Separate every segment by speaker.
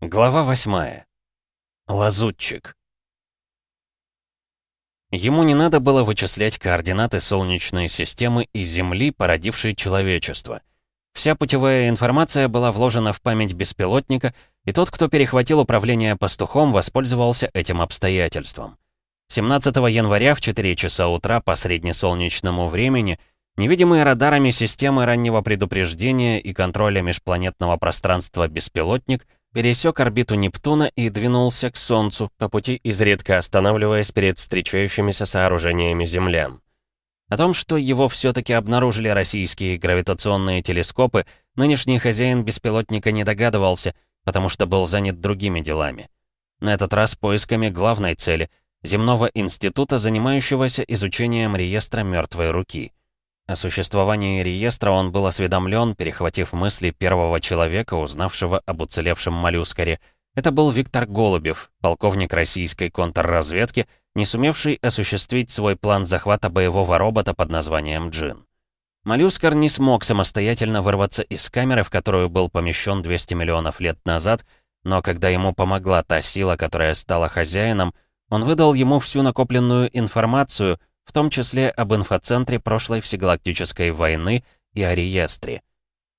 Speaker 1: Глава восьмая. Лазутчик. Ему не надо было вычислять координаты Солнечной системы и Земли, породившей человечество. Вся путевая информация была вложена в память беспилотника, и тот, кто перехватил управление пастухом, воспользовался этим обстоятельством. 17 января в 4 часа утра по среднесолнечному времени невидимые радарами системы раннего предупреждения и контроля межпланетного пространства беспилотник — пересек орбиту Нептуна и двинулся к Солнцу, по пути изредка останавливаясь перед встречающимися сооружениями землян. О том, что его все-таки обнаружили российские гравитационные телескопы, нынешний хозяин беспилотника не догадывался, потому что был занят другими делами. На этот раз поисками главной цели — земного института, занимающегося изучением реестра мертвой руки — о существовании реестра он был осведомлен, перехватив мысли первого человека, узнавшего об уцелевшем моллюскаре. Это был Виктор Голубев, полковник российской контрразведки, не сумевший осуществить свой план захвата боевого робота под названием «Джин». Моллюскар не смог самостоятельно вырваться из камеры, в которую был помещен 200 миллионов лет назад, но когда ему помогла та сила, которая стала хозяином, он выдал ему всю накопленную информацию, в том числе об инфоцентре прошлой всегалактической войны и о реестре.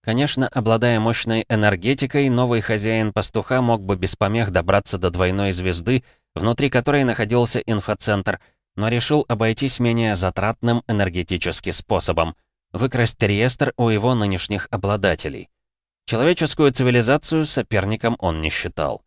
Speaker 1: Конечно, обладая мощной энергетикой, новый хозяин пастуха мог бы без помех добраться до двойной звезды, внутри которой находился инфоцентр, но решил обойтись менее затратным энергетическим способом — выкрасть реестр у его нынешних обладателей. Человеческую цивилизацию соперником он не считал.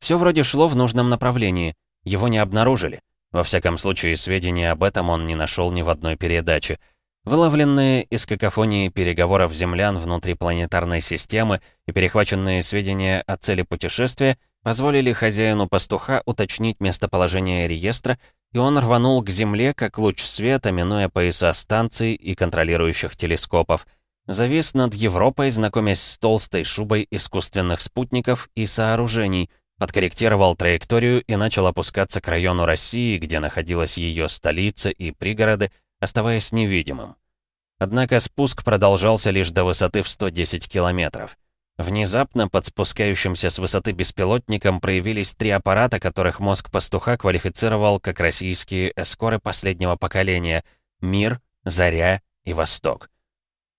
Speaker 1: Все вроде шло в нужном направлении, его не обнаружили. Во всяком случае, сведения об этом он не нашел ни в одной передаче. Выловленные из какофонии переговоров землян внутри планетарной системы и перехваченные сведения о цели путешествия позволили хозяину пастуха уточнить местоположение реестра, и он рванул к Земле, как луч света, минуя пояса станций и контролирующих телескопов. Завис над Европой, знакомясь с толстой шубой искусственных спутников и сооружений, подкорректировал траекторию и начал опускаться к району России, где находилась ее столица и пригороды, оставаясь невидимым. Однако спуск продолжался лишь до высоты в 110 километров. Внезапно под спускающимся с высоты беспилотником проявились три аппарата, которых мозг пастуха квалифицировал как российские эскоры последнего поколения «Мир», «Заря» и «Восток».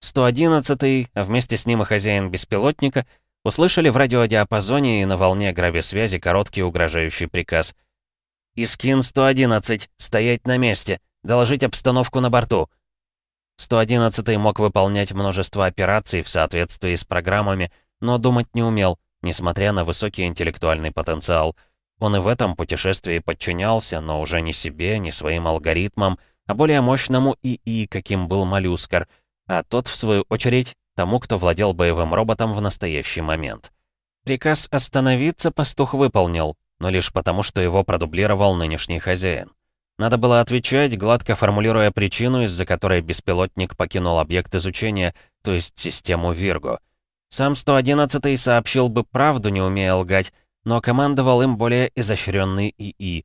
Speaker 1: 111-й, а вместе с ним и хозяин беспилотника — Услышали в радиодиапазоне и на волне грависвязи короткий угрожающий приказ. «Искин-111, стоять на месте, доложить обстановку на борту». 111 мог выполнять множество операций в соответствии с программами, но думать не умел, несмотря на высокий интеллектуальный потенциал. Он и в этом путешествии подчинялся, но уже не себе, не своим алгоритмам, а более мощному ИИ, каким был Моллюскар, а тот, в свою очередь, тому, кто владел боевым роботом в настоящий момент. Приказ остановиться пастух выполнил, но лишь потому, что его продублировал нынешний хозяин. Надо было отвечать, гладко формулируя причину, из-за которой беспилотник покинул объект изучения, то есть систему Вирго. Сам 111-й сообщил бы правду, не умея лгать, но командовал им более изощренный ИИ.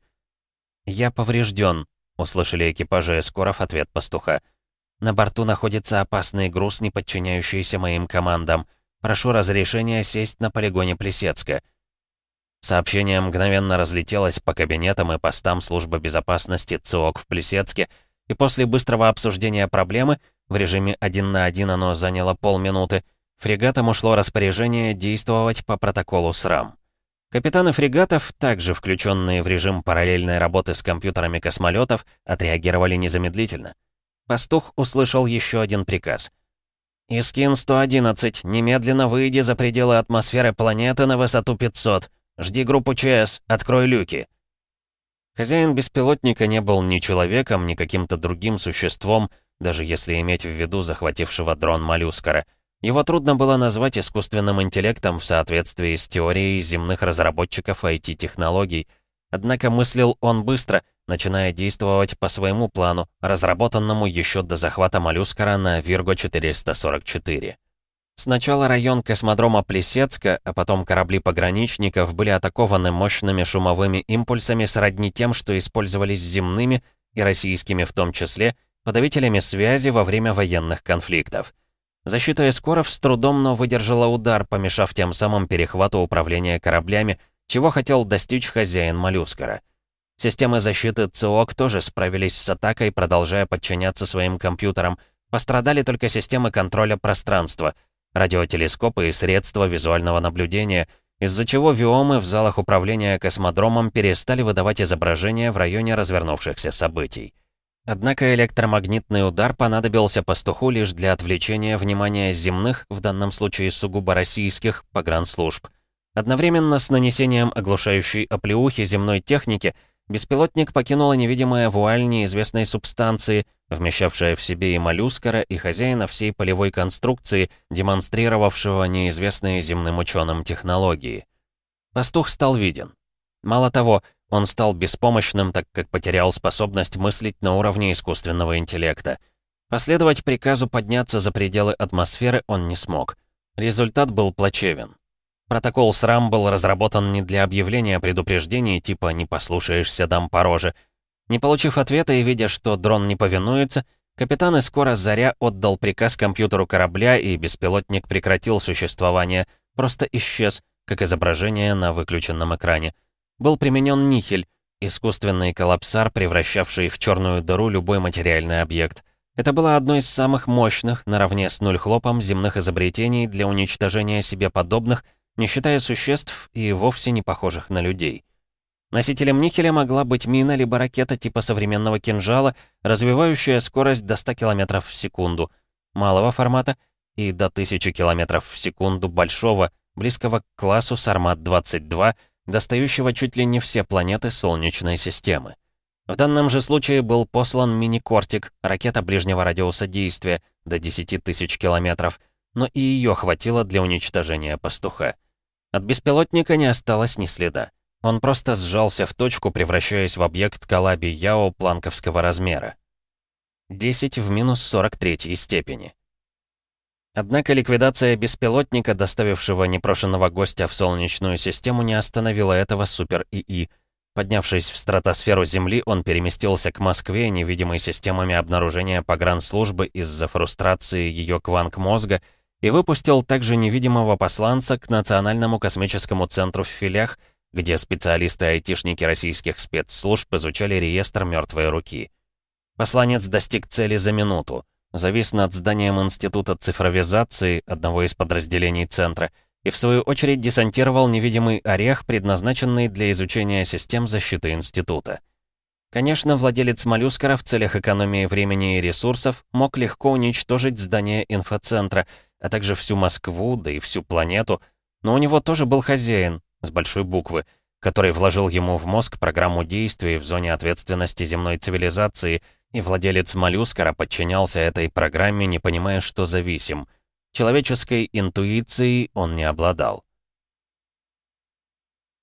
Speaker 1: «Я поврежден», — услышали экипажи эскоров ответ пастуха. На борту находится опасный груз, не подчиняющийся моим командам. Прошу разрешения сесть на полигоне Плесецка». Сообщение мгновенно разлетелось по кабинетам и постам службы безопасности ЦОК в Плесецке, и после быстрого обсуждения проблемы, в режиме один на один оно заняло полминуты, фрегатам ушло распоряжение действовать по протоколу СРАМ. Капитаны фрегатов, также включенные в режим параллельной работы с компьютерами космолетов, отреагировали незамедлительно. Пастух услышал еще один приказ. «Искин-111, немедленно выйди за пределы атмосферы планеты на высоту 500. Жди группу ЧС, открой люки». Хозяин беспилотника не был ни человеком, ни каким-то другим существом, даже если иметь в виду захватившего дрон Моллюскара. Его трудно было назвать искусственным интеллектом в соответствии с теорией земных разработчиков IT-технологий. Однако мыслил он быстро — начиная действовать по своему плану, разработанному еще до захвата моллюскара на Вирго-444. Сначала район космодрома Плесецка, а потом корабли пограничников были атакованы мощными шумовыми импульсами сродни тем, что использовались земными, и российскими в том числе, подавителями связи во время военных конфликтов. Защита эскоров с трудом, но выдержала удар, помешав тем самым перехвату управления кораблями, чего хотел достичь хозяин моллюскара. Системы защиты ЦОК тоже справились с атакой, продолжая подчиняться своим компьютерам. Пострадали только системы контроля пространства, радиотелескопы и средства визуального наблюдения, из-за чего виомы в залах управления космодромом перестали выдавать изображения в районе развернувшихся событий. Однако электромагнитный удар понадобился пастуху лишь для отвлечения внимания земных, в данном случае сугубо российских, погранслужб. Одновременно с нанесением оглушающей оплеухи земной техники беспилотник покинула невидимая вуаль неизвестной субстанции, вмещавшая в себе и моллюскара, и хозяина всей полевой конструкции, демонстрировавшего неизвестные земным ученым технологии. Пастух стал виден. Мало того, он стал беспомощным, так как потерял способность мыслить на уровне искусственного интеллекта. Последовать приказу подняться за пределы атмосферы он не смог. Результат был плачевен. Протокол СРАМ был разработан не для объявления предупреждений типа «не послушаешься, дам по роже». Не получив ответа и видя, что дрон не повинуется, капитан скоро Заря отдал приказ компьютеру корабля, и беспилотник прекратил существование, просто исчез, как изображение на выключенном экране был применен нихель, искусственный коллапсар, превращавший в черную дыру любой материальный объект. Это было одно из самых мощных, наравне с нуль-хлопом, земных изобретений для уничтожения себе подобных, не считая существ и вовсе не похожих на людей. Носителем нихеля могла быть мина либо ракета типа современного кинжала, развивающая скорость до 100 км в секунду, малого формата, и до 1000 км в секунду большого, близкого к классу Сармат-22, достающего чуть ли не все планеты Солнечной системы. В данном же случае был послан мини-кортик, ракета ближнего радиуса действия, до 10 тысяч километров, но и ее хватило для уничтожения пастуха. От беспилотника не осталось ни следа. Он просто сжался в точку, превращаясь в объект Калаби Яо планковского размера. 10 в минус 43 степени. Однако ликвидация беспилотника, доставившего непрошенного гостя в Солнечную систему, не остановила этого супер-ИИ. Поднявшись в стратосферу Земли, он переместился к Москве, невидимой системами обнаружения погранслужбы из-за фрустрации ее кванг-мозга, и выпустил также невидимого посланца к Национальному космическому центру в Филях, где специалисты-айтишники российских спецслужб изучали реестр мертвой руки. Посланец достиг цели за минуту завис над зданием Института цифровизации, одного из подразделений Центра, и в свою очередь десантировал невидимый орех, предназначенный для изучения систем защиты Института. Конечно, владелец моллюскара в целях экономии времени и ресурсов мог легко уничтожить здание инфоцентра, а также всю Москву, да и всю планету, но у него тоже был хозяин, с большой буквы, который вложил ему в мозг программу действий в зоне ответственности земной цивилизации — и владелец моллюскара подчинялся этой программе, не понимая, что зависим. Человеческой интуицией он не обладал.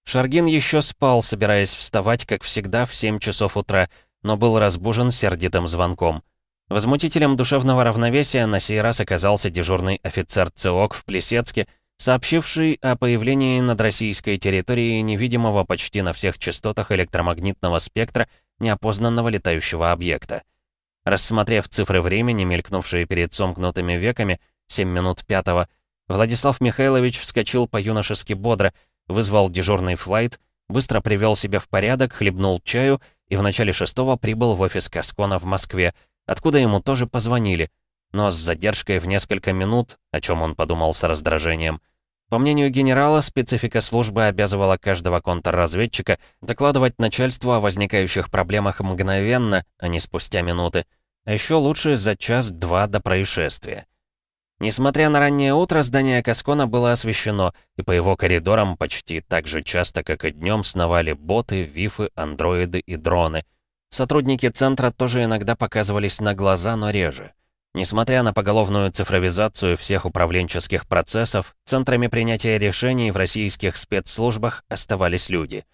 Speaker 1: Шаргин еще спал, собираясь вставать, как всегда, в 7 часов утра, но был разбужен сердитым звонком. Возмутителем душевного равновесия на сей раз оказался дежурный офицер ЦОК в Плесецке, сообщивший о появлении над российской территорией невидимого почти на всех частотах электромагнитного спектра неопознанного летающего объекта. Рассмотрев цифры времени, мелькнувшие перед сомкнутыми веками, 7 минут пятого, Владислав Михайлович вскочил по-юношески бодро, вызвал дежурный флайт, быстро привел себя в порядок, хлебнул чаю и в начале шестого прибыл в офис Каскона в Москве, откуда ему тоже позвонили, но с задержкой в несколько минут, о чем он подумал с раздражением – по мнению генерала, специфика службы обязывала каждого контрразведчика докладывать начальству о возникающих проблемах мгновенно, а не спустя минуты. А еще лучше за час-два до происшествия. Несмотря на раннее утро, здание Каскона было освещено, и по его коридорам почти так же часто, как и днем, сновали боты, вифы, андроиды и дроны. Сотрудники центра тоже иногда показывались на глаза, но реже. Несмотря на поголовную цифровизацию всех управленческих процессов, центрами принятия решений в российских спецслужбах оставались люди.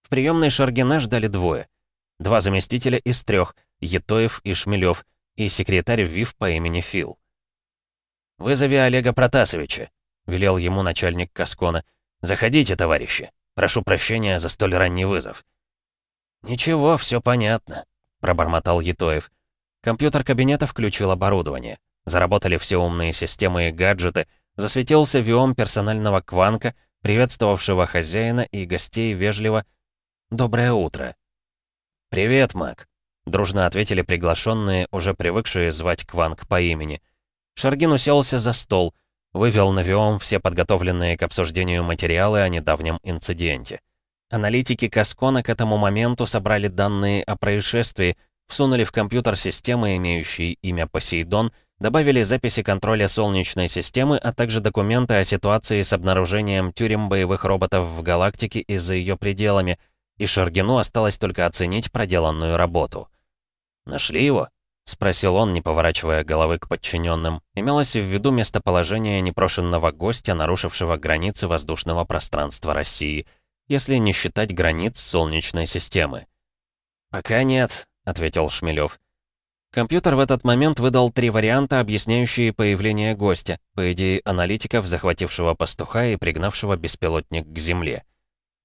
Speaker 1: В приемной Шаргина ждали двое. Два заместителя из трех, Етоев и Шмелев, и секретарь ВИФ по имени Фил. «Вызови Олега Протасовича», — велел ему начальник Каскона. «Заходите, товарищи. Прошу прощения за столь ранний вызов». «Ничего, все понятно», — пробормотал Етоев. Компьютер кабинета включил оборудование. Заработали все умные системы и гаджеты, засветился виом персонального кванка, приветствовавшего хозяина и гостей вежливо «Доброе утро». «Привет, Мак», — дружно ответили приглашенные, уже привыкшие звать Кванг по имени. Шаргин уселся за стол, вывел на Виом все подготовленные к обсуждению материалы о недавнем инциденте. Аналитики Каскона к этому моменту собрали данные о происшествии, всунули в компьютер системы, имеющие имя Посейдон, добавили записи контроля Солнечной системы, а также документы о ситуации с обнаружением тюрем боевых роботов в галактике и за ее пределами, и Шаргину осталось только оценить проделанную работу. «Нашли его?» — спросил он, не поворачивая головы к подчиненным. Имелось в виду местоположение непрошенного гостя, нарушившего границы воздушного пространства России — если не считать границ Солнечной системы. «Пока нет», — ответил Шмелев. Компьютер в этот момент выдал три варианта, объясняющие появление гостя, по идее аналитиков, захватившего пастуха и пригнавшего беспилотник к Земле.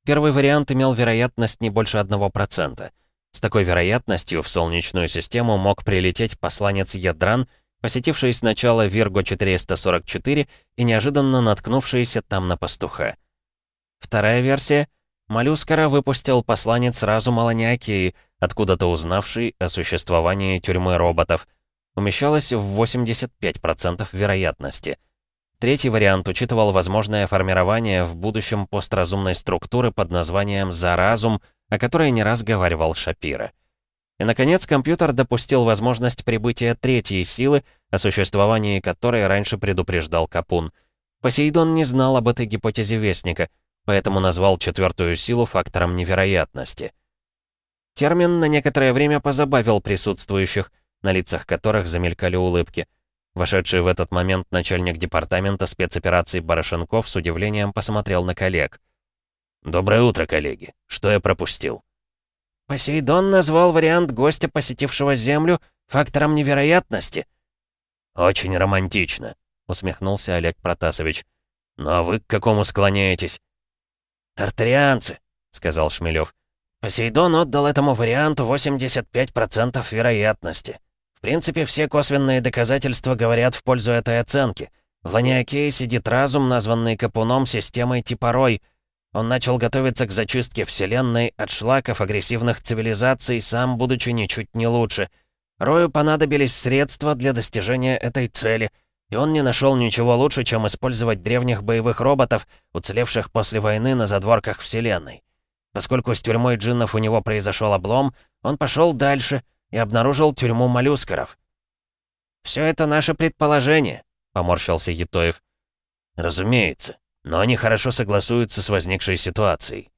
Speaker 1: Первый вариант имел вероятность не больше 1%. С такой вероятностью в Солнечную систему мог прилететь посланец Ядран, посетивший сначала Вирго-444 и неожиданно наткнувшийся там на пастуха. Вторая версия. Моллюскара выпустил посланец разума Ланиакии, откуда-то узнавший о существовании тюрьмы роботов. Умещалась в 85% вероятности. Третий вариант учитывал возможное формирование в будущем постразумной структуры под названием «заразум», о которой не раз говаривал Шапира. И, наконец, компьютер допустил возможность прибытия третьей силы, о существовании которой раньше предупреждал Капун. Посейдон не знал об этой гипотезе Вестника — поэтому назвал четвертую силу фактором невероятности. Термин на некоторое время позабавил присутствующих, на лицах которых замелькали улыбки. Вошедший в этот момент начальник департамента спецопераций Барышенков с удивлением посмотрел на коллег. «Доброе утро, коллеги. Что я пропустил?» «Посейдон назвал вариант гостя, посетившего Землю, фактором невероятности». «Очень романтично», — усмехнулся Олег Протасович. «Ну а вы к какому склоняетесь?»
Speaker 2: «Тартарианцы», — сказал Шмелев. «Посейдон отдал этому варианту 85% вероятности. В принципе, все косвенные доказательства говорят в пользу этой оценки. В Ланиакее сидит разум, названный Капуном системой типа Рой. Он начал готовиться к зачистке Вселенной от шлаков агрессивных цивилизаций, сам будучи ничуть не лучше. Рою понадобились средства для достижения этой цели — и он не нашел ничего лучше, чем использовать древних боевых роботов, уцелевших после войны на задворках Вселенной. Поскольку с тюрьмой джиннов у него произошел облом, он пошел дальше и обнаружил тюрьму моллюскеров. «Все это наше предположение», — поморщился Етоев. «Разумеется, но они хорошо согласуются с возникшей ситуацией».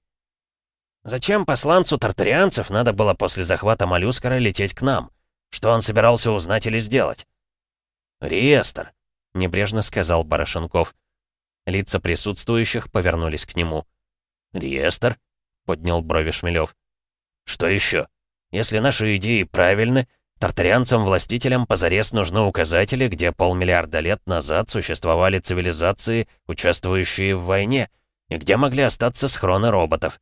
Speaker 2: «Зачем посланцу тартарианцев надо было после захвата моллюскера лететь к нам? Что он собирался узнать или сделать?» «Реестр», — небрежно сказал Барашенков. Лица присутствующих повернулись к нему. «Реестр?» — поднял брови Шмелев. «Что еще? Если наши идеи правильны, тартарианцам-властителям позарез нужны указатели, где полмиллиарда лет назад существовали цивилизации, участвующие в войне, и где могли остаться схроны роботов.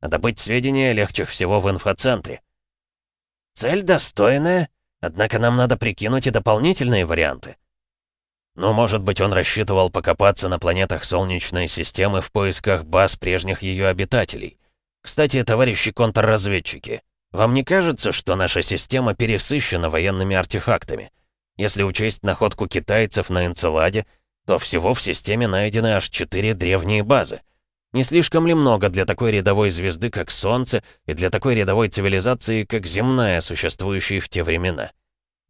Speaker 2: А добыть сведения легче всего в инфоцентре». «Цель достойная, однако нам надо прикинуть и дополнительные варианты», но, может быть, он рассчитывал покопаться на планетах Солнечной системы в поисках баз прежних ее обитателей. Кстати, товарищи контрразведчики, вам не кажется, что наша система пересыщена военными артефактами? Если учесть находку китайцев на Энцеладе, то всего в системе найдены аж четыре древние базы. Не слишком ли много для такой рядовой звезды, как Солнце, и для такой рядовой цивилизации, как Земная, существующей в те времена?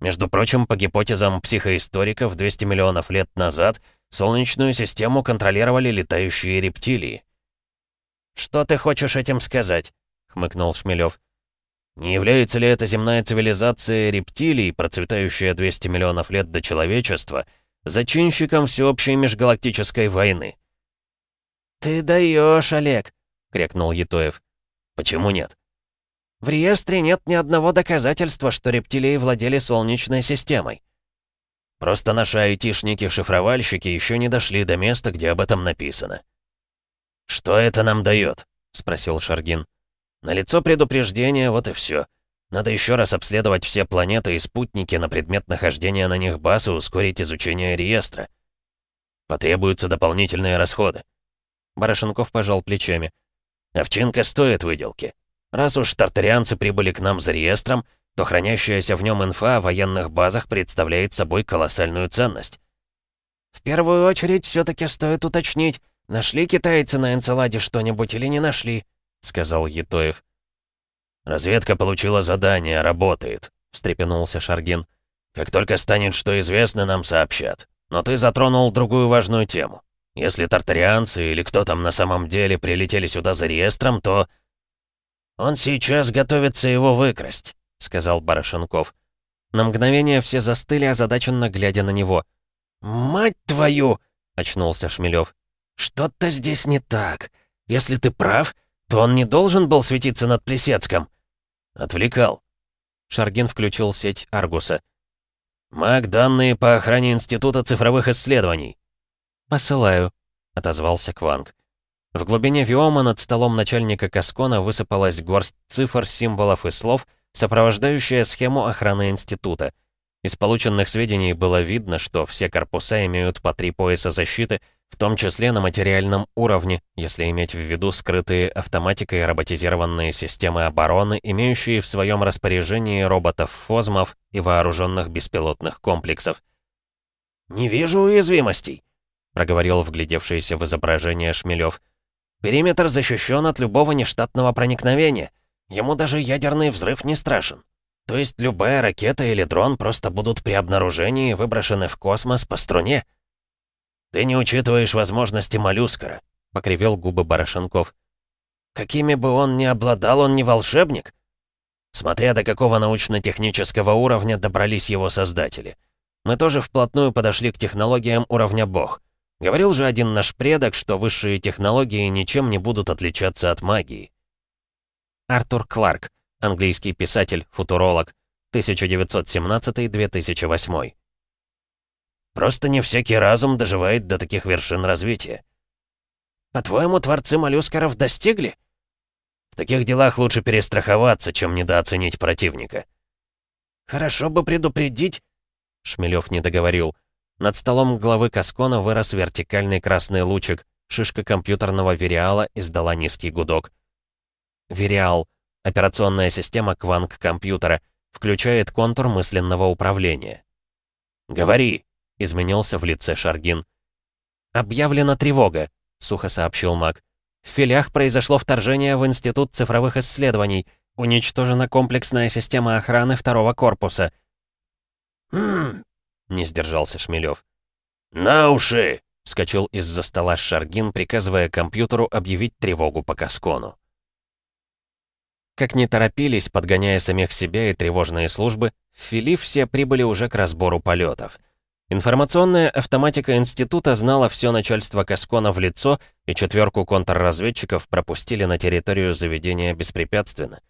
Speaker 2: Между прочим, по гипотезам психоисториков 200 миллионов лет назад Солнечную систему контролировали летающие рептилии. «Что ты хочешь этим сказать?» — хмыкнул Шмелев. «Не является ли эта земная цивилизация рептилий, процветающая 200 миллионов лет до человечества, зачинщиком всеобщей межгалактической войны?» «Ты даешь, Олег!» — крикнул
Speaker 1: Етоев. «Почему нет?»
Speaker 2: В реестре нет ни одного доказательства, что рептилии владели Солнечной системой.
Speaker 1: Просто наши айтишники-шифровальщики еще не дошли до места, где об этом написано. «Что это нам дает?» — спросил Шаргин. «Налицо предупреждение, вот и все.
Speaker 2: Надо еще раз обследовать все планеты и спутники на предмет нахождения на них баз и ускорить изучение реестра. Потребуются дополнительные расходы.
Speaker 1: Барашенков пожал плечами.
Speaker 2: Овчинка стоит выделки. Раз уж тартарианцы прибыли к нам за реестром, то хранящаяся в нем инфа о военных базах представляет собой колоссальную ценность.
Speaker 3: В первую очередь все таки стоит уточнить, нашли китайцы на Энцеладе что-нибудь или не нашли, сказал Етоев.
Speaker 2: «Разведка получила задание, работает», — встрепенулся Шаргин. «Как только станет что известно, нам сообщат. Но ты затронул другую важную тему. Если тартарианцы или кто там на самом деле прилетели сюда за реестром, то...»
Speaker 3: «Он сейчас готовится его выкрасть», — сказал Барашенков.
Speaker 1: На мгновение все застыли, озадаченно глядя на него.
Speaker 3: «Мать твою!» — очнулся Шмелев. «Что-то здесь не так. Если ты прав, то он не должен был светиться над Плесецком».
Speaker 2: «Отвлекал».
Speaker 1: Шаргин включил сеть Аргуса.
Speaker 2: «Маг, данные по охране Института цифровых исследований».
Speaker 1: «Посылаю», — отозвался Кванг. В глубине Виома над столом начальника Каскона высыпалась горсть цифр, символов и слов, сопровождающая схему охраны института. Из полученных сведений было видно, что все корпуса имеют по три пояса защиты, в том числе на материальном уровне, если иметь в виду скрытые автоматикой роботизированные системы обороны, имеющие в своем распоряжении роботов-фозмов и вооруженных беспилотных комплексов.
Speaker 3: «Не вижу уязвимостей», — проговорил вглядевшийся в изображение Шмелев. «Периметр защищен от любого нештатного проникновения. Ему даже ядерный взрыв не страшен. То есть любая ракета или дрон просто будут при обнаружении выброшены в космос по струне».
Speaker 2: «Ты не учитываешь возможности моллюскара», — покривил губы Барашенков.
Speaker 3: «Какими бы он ни обладал, он не волшебник?»
Speaker 2: Смотря до какого научно-технического уровня добрались его создатели. Мы тоже вплотную подошли к технологиям уровня бог. Говорил же один наш предок, что высшие технологии ничем не будут отличаться от магии.
Speaker 1: Артур Кларк, английский писатель, футуролог, 1917-2008.
Speaker 2: Просто не всякий разум доживает до таких вершин развития.
Speaker 3: По-твоему, творцы моллюскеров достигли?
Speaker 2: В таких делах лучше перестраховаться, чем недооценить противника.
Speaker 3: Хорошо бы предупредить...
Speaker 1: Шмелев не договорил. Над столом главы Каскона вырос вертикальный красный лучик. Шишка компьютерного Вериала издала низкий гудок. Вериал — операционная система кванг-компьютера, включает контур мысленного управления.
Speaker 2: «Говори!»
Speaker 1: изменился в лице Шаргин. «Объявлена тревога», — сухо сообщил маг. «В филях произошло вторжение в Институт цифровых исследований. Уничтожена комплексная система охраны второго корпуса».
Speaker 3: «Хм...»
Speaker 1: — не сдержался Шмелев.
Speaker 2: «На уши!»
Speaker 1: — вскочил из-за стола Шаргин, приказывая компьютеру объявить тревогу по Каскону. Как не торопились, подгоняя самих себя и тревожные службы, в Фили все прибыли уже к разбору полетов — Информационная автоматика института знала все начальство Каскона в лицо, и четверку контрразведчиков пропустили на территорию заведения беспрепятственно.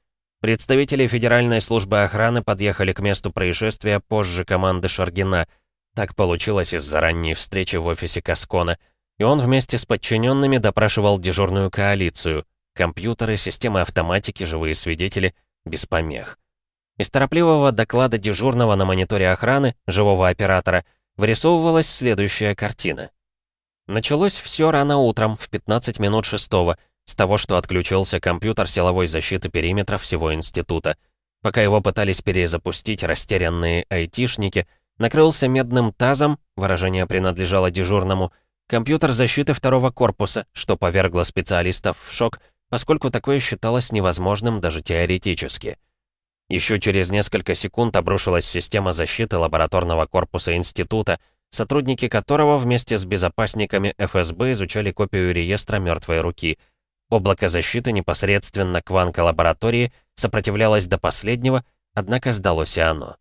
Speaker 1: Представители Федеральной службы охраны подъехали к месту происшествия позже команды Шаргина. Так получилось из-за ранней встречи в офисе Каскона. И он вместе с подчиненными допрашивал дежурную коалицию. Компьютеры, системы автоматики, живые свидетели, без помех. Из торопливого доклада дежурного на мониторе охраны, живого оператора — вырисовывалась следующая картина. Началось все рано утром, в 15 минут шестого, с того, что отключился компьютер силовой защиты периметра всего института. Пока его пытались перезапустить растерянные айтишники, накрылся медным тазом, выражение принадлежало дежурному, компьютер защиты второго корпуса, что повергло специалистов в шок, поскольку такое считалось невозможным даже теоретически. Еще через несколько секунд обрушилась система защиты лабораторного корпуса института, сотрудники которого вместе с безопасниками ФСБ изучали копию реестра мертвой руки. Облако защиты непосредственно к ванка-лаборатории сопротивлялось до последнего, однако сдалось и оно.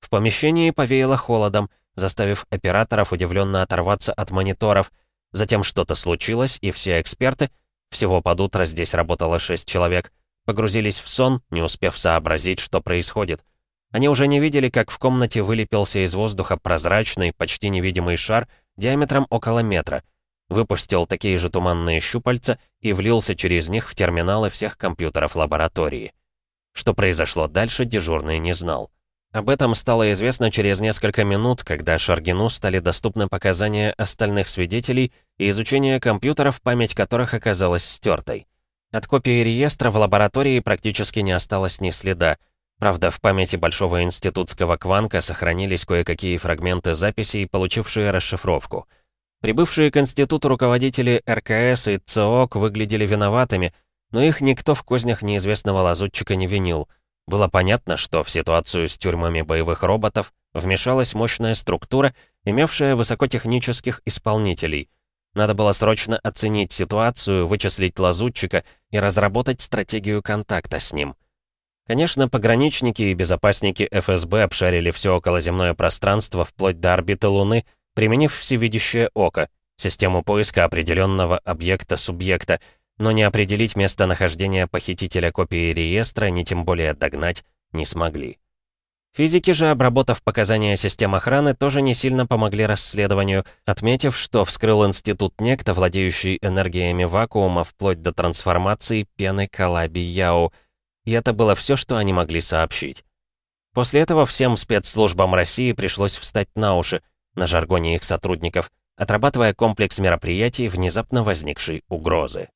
Speaker 1: В помещении повеяло холодом, заставив операторов удивленно оторваться от мониторов. Затем что-то случилось, и все эксперты, всего под утро здесь работало шесть человек, Погрузились в сон, не успев сообразить, что происходит. Они уже не видели, как в комнате вылепился из воздуха прозрачный, почти невидимый шар диаметром около метра. Выпустил такие же туманные щупальца и влился через них в терминалы всех компьютеров лаборатории. Что произошло дальше, дежурный не знал. Об этом стало известно через несколько минут, когда Шаргину стали доступны показания остальных свидетелей и изучение компьютеров, память которых оказалась стертой. От копии реестра в лаборатории практически не осталось ни следа. Правда, в памяти Большого институтского кванка сохранились кое-какие фрагменты записей, получившие расшифровку. Прибывшие к институту руководители РКС и ЦОК выглядели виноватыми, но их никто в кознях неизвестного лазутчика не винил — было понятно, что в ситуацию с тюрьмами боевых роботов вмешалась мощная структура, имевшая высокотехнических исполнителей. Надо было срочно оценить ситуацию, вычислить лазутчика и разработать стратегию контакта с ним. Конечно, пограничники и безопасники ФСБ обшарили все околоземное пространство вплоть до орбиты Луны, применив всевидящее око, систему поиска определенного объекта-субъекта, но не определить местонахождение похитителя копии реестра, ни тем более догнать, не смогли. Физики же, обработав показания систем охраны, тоже не сильно помогли расследованию, отметив, что вскрыл институт некто, владеющий энергиями вакуума вплоть до трансформации пены Калаби Яу, и это было все, что они могли сообщить. После этого всем спецслужбам России пришлось встать на уши, на жаргоне их сотрудников, отрабатывая комплекс мероприятий внезапно возникшей угрозы.